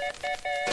Beep, beep, beep.